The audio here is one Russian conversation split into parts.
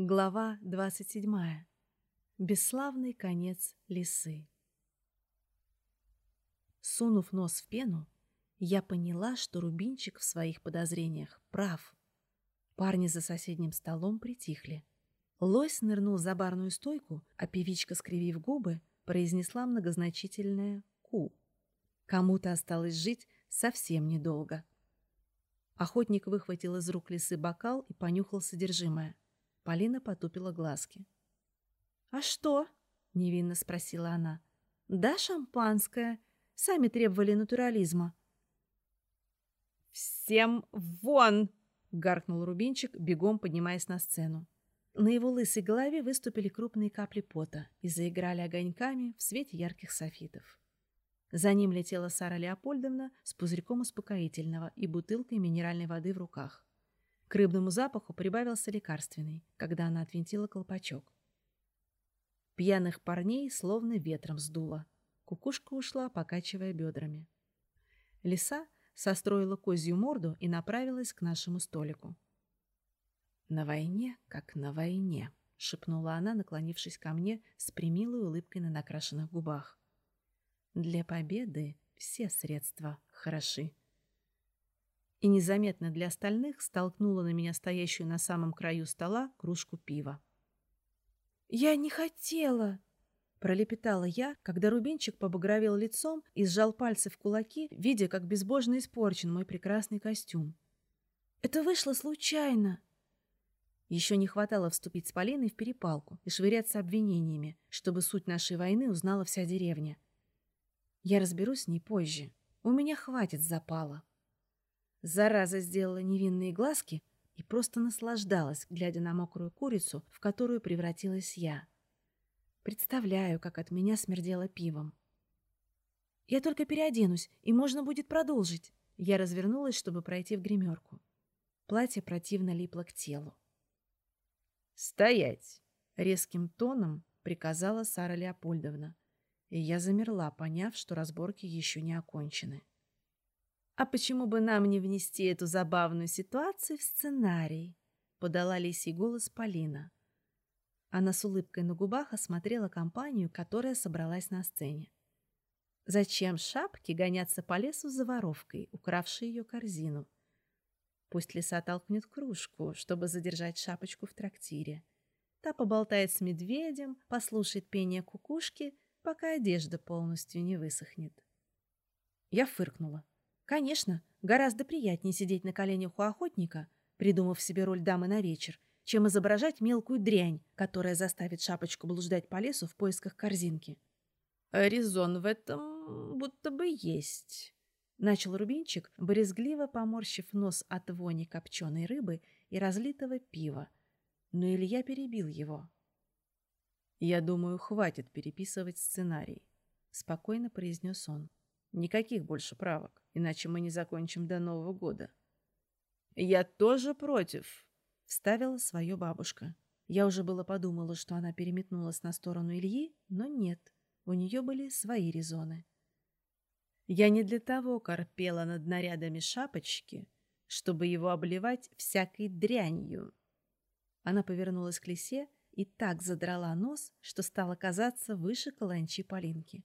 Глава 27. Бесславный конец лисы. Сунув нос в пену, я поняла, что Рубинчик в своих подозрениях прав. Парни за соседним столом притихли. Лось нырнул за барную стойку, а певичка, скривив губы, произнесла многозначительное «ку». Кому-то осталось жить совсем недолго. Охотник выхватил из рук лисы бокал и понюхал содержимое — Полина потупила глазки. «А что?» — невинно спросила она. «Да, шампанское. Сами требовали натурализма». «Всем вон!» — гаркнул Рубинчик, бегом поднимаясь на сцену. На его лысой голове выступили крупные капли пота и заиграли огоньками в свете ярких софитов. За ним летела Сара Леопольдовна с пузырьком успокоительного и бутылкой минеральной воды в руках. К рыбному запаху прибавился лекарственный, когда она отвинтила колпачок. Пьяных парней словно ветром сдуло. Кукушка ушла, покачивая бедрами. Лиса состроила козью морду и направилась к нашему столику. «На войне, как на войне», — шепнула она, наклонившись ко мне с примилой улыбкой на накрашенных губах. «Для победы все средства хороши» и незаметно для остальных столкнула на меня стоящую на самом краю стола кружку пива. «Я не хотела!» — пролепетала я, когда Рубинчик побагровел лицом и сжал пальцы в кулаки, видя, как безбожно испорчен мой прекрасный костюм. «Это вышло случайно!» Еще не хватало вступить с Полиной в перепалку и швыряться обвинениями, чтобы суть нашей войны узнала вся деревня. Я разберусь с ней позже. У меня хватит запала. Зараза сделала невинные глазки и просто наслаждалась, глядя на мокрую курицу, в которую превратилась я. Представляю, как от меня смердело пивом. «Я только переоденусь, и можно будет продолжить». Я развернулась, чтобы пройти в гримерку. Платье противно липло к телу. «Стоять!» — резким тоном приказала Сара Леопольдовна. И я замерла, поняв, что разборки еще не окончены. «А почему бы нам не внести эту забавную ситуацию в сценарий?» — подала лисий голос Полина. Она с улыбкой на губах осмотрела компанию, которая собралась на сцене. Зачем шапки гоняться по лесу за воровкой, укравшей ее корзину? Пусть лиса толкнет кружку, чтобы задержать шапочку в трактире. Та поболтает с медведем, послушает пение кукушки, пока одежда полностью не высохнет. Я фыркнула. Конечно, гораздо приятнее сидеть на коленях у охотника, придумав себе роль дамы на вечер, чем изображать мелкую дрянь, которая заставит шапочку блуждать по лесу в поисках корзинки. «Резон в этом будто бы есть», — начал Рубинчик, борезгливо поморщив нос от вони копченой рыбы и разлитого пива. Но Илья перебил его. «Я думаю, хватит переписывать сценарий», — спокойно произнес он. Никаких больше правок, иначе мы не закончим до Нового года. «Я тоже против», — вставила свое бабушка. Я уже было подумала, что она переметнулась на сторону Ильи, но нет, у нее были свои резоны. Я не для того корпела над нарядами шапочки, чтобы его обливать всякой дрянью. Она повернулась к лисе и так задрала нос, что стало казаться выше каланчи Полинки.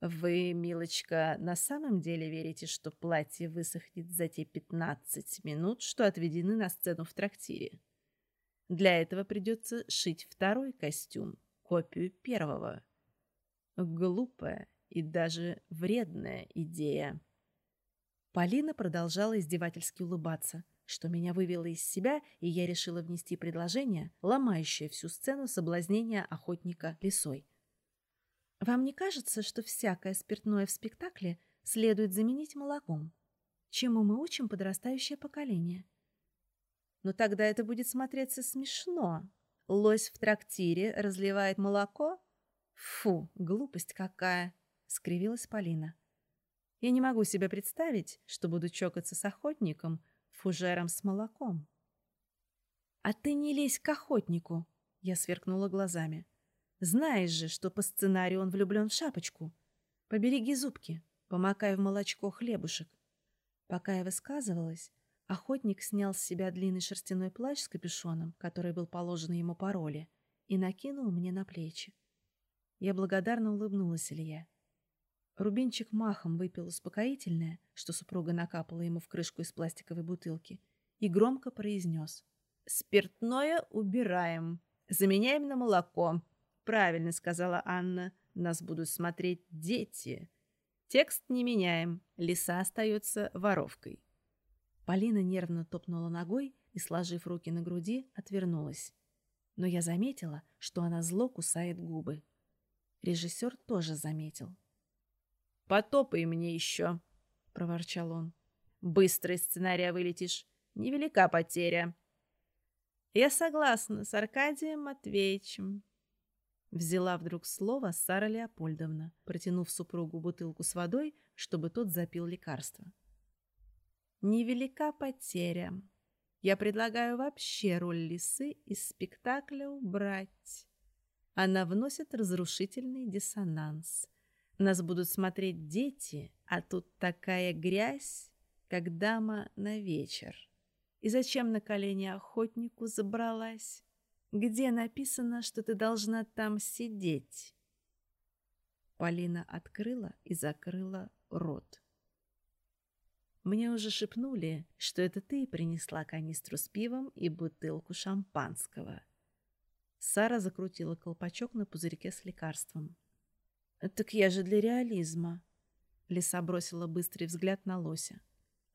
Вы, милочка, на самом деле верите, что платье высохнет за те пятнадцать минут, что отведены на сцену в трактире? Для этого придется шить второй костюм, копию первого. Глупая и даже вредная идея. Полина продолжала издевательски улыбаться, что меня вывело из себя, и я решила внести предложение, ломающее всю сцену соблазнения охотника лисой. Вам не кажется, что всякое спиртное в спектакле следует заменить молоком? Чему мы учим подрастающее поколение? Но тогда это будет смотреться смешно. Лось в трактире разливает молоко? Фу, глупость какая! скривилась Полина. Я не могу себе представить, что буду чокаться с охотником фужером с молоком. А ты не лезь к охотнику, я сверкнула глазами. Знаешь же, что по сценарию он влюблен в шапочку. Побереги зубки, помакай в молочко хлебушек. Пока я высказывалась, Охотник снял с себя длинный шерстяной плащ с капюшоном, который был положен ему по роли, и накинул мне на плечи. Я благодарно улыбнулась Илье. Рубинчик махом выпил успокоительное, что супруга накапала ему в крышку из пластиковой бутылки, и громко произнес. «Спиртное убираем. Заменяем на молоко. Правильно сказала Анна. Нас будут смотреть дети. Текст не меняем. Лиса остается воровкой». Полина нервно топнула ногой и, сложив руки на груди, отвернулась. Но я заметила, что она зло кусает губы. Режиссер тоже заметил. «Потопай мне еще», — проворчал он. «Быстро из сценария вылетишь. Невелика потеря». «Я согласна с Аркадием Матвеевичем», — взяла вдруг слово Сара Леопольдовна, протянув супругу бутылку с водой, чтобы тот запил лекарство. Невелика потеря. Я предлагаю вообще роль лисы из спектакля убрать. Она вносит разрушительный диссонанс. Нас будут смотреть дети, а тут такая грязь, как дама на вечер. И зачем на колени охотнику забралась? Где написано, что ты должна там сидеть? Полина открыла и закрыла рот. Мне уже шепнули, что это ты принесла канистру с пивом и бутылку шампанского. Сара закрутила колпачок на пузырьке с лекарством. «Так я же для реализма!» Лиса бросила быстрый взгляд на лося.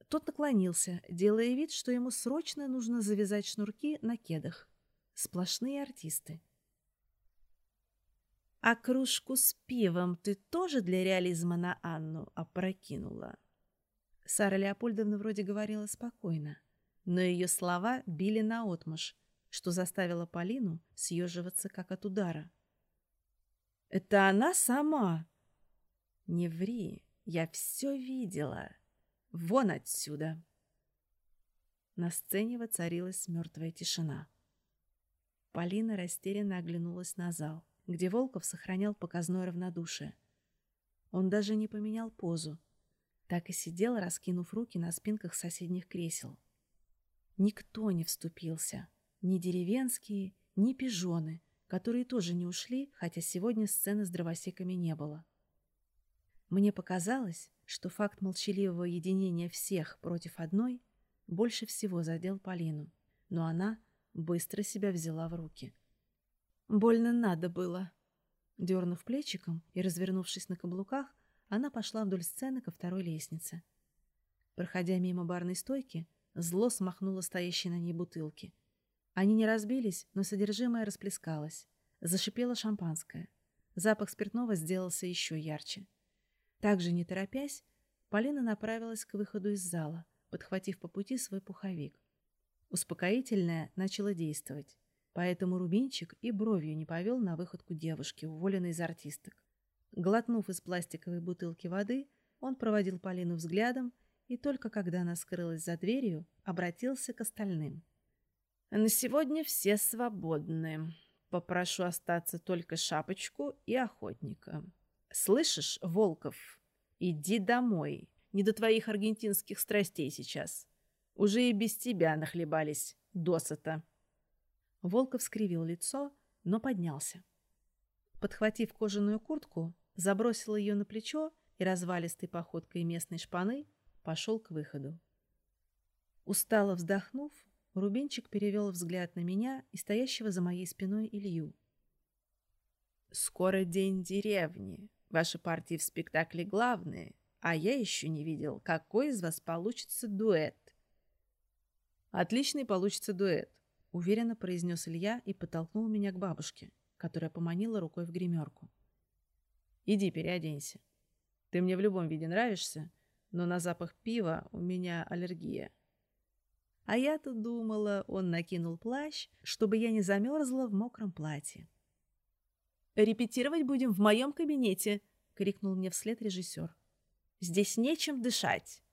Тот наклонился, делая вид, что ему срочно нужно завязать шнурки на кедах. Сплошные артисты. «А кружку с пивом ты тоже для реализма на Анну опрокинула?» Сара Леопольдовна вроде говорила спокойно, но ее слова били наотмашь, что заставило Полину съеживаться как от удара. «Это она сама!» «Не ври, я все видела. Вон отсюда!» На сцене воцарилась мертвая тишина. Полина растерянно оглянулась на зал, где Волков сохранял показное равнодушие. Он даже не поменял позу, так и сидел, раскинув руки на спинках соседних кресел. Никто не вступился, ни деревенские, ни пижоны, которые тоже не ушли, хотя сегодня сцены с дровосеками не было. Мне показалось, что факт молчаливого единения всех против одной больше всего задел Полину, но она быстро себя взяла в руки. Больно надо было. Дернув плечиком и развернувшись на каблуках, она пошла вдоль сцены ко второй лестнице. Проходя мимо барной стойки, зло смахнуло стоящие на ней бутылки. Они не разбились, но содержимое расплескалось. Зашипело шампанское. Запах спиртного сделался еще ярче. Также, не торопясь, Полина направилась к выходу из зала, подхватив по пути свой пуховик. Успокоительное начало действовать, поэтому Рубинчик и бровью не повел на выходку девушки, уволенной из артисток. Глотнув из пластиковой бутылки воды, он проводил Полину взглядом и только когда она скрылась за дверью, обратился к остальным. «На сегодня все свободны. Попрошу остаться только шапочку и охотника. Слышишь, Волков, иди домой. Не до твоих аргентинских страстей сейчас. Уже и без тебя нахлебались досыта». Волков скривил лицо, но поднялся. Подхватив кожаную куртку, забросил ее на плечо и развалистой походкой местной шпаны пошел к выходу. Устало вздохнув, Рубинчик перевел взгляд на меня и стоящего за моей спиной Илью. «Скоро день деревни. Ваши партии в спектакле главные, а я еще не видел, какой из вас получится дуэт». «Отличный получится дуэт», — уверенно произнес Илья и подтолкнул меня к бабушке, которая поманила рукой в гримерку. Иди переоденься. Ты мне в любом виде нравишься, но на запах пива у меня аллергия. А я-то думала, он накинул плащ, чтобы я не замерзла в мокром платье. «Репетировать будем в моем кабинете!» — крикнул мне вслед режиссер. «Здесь нечем дышать!»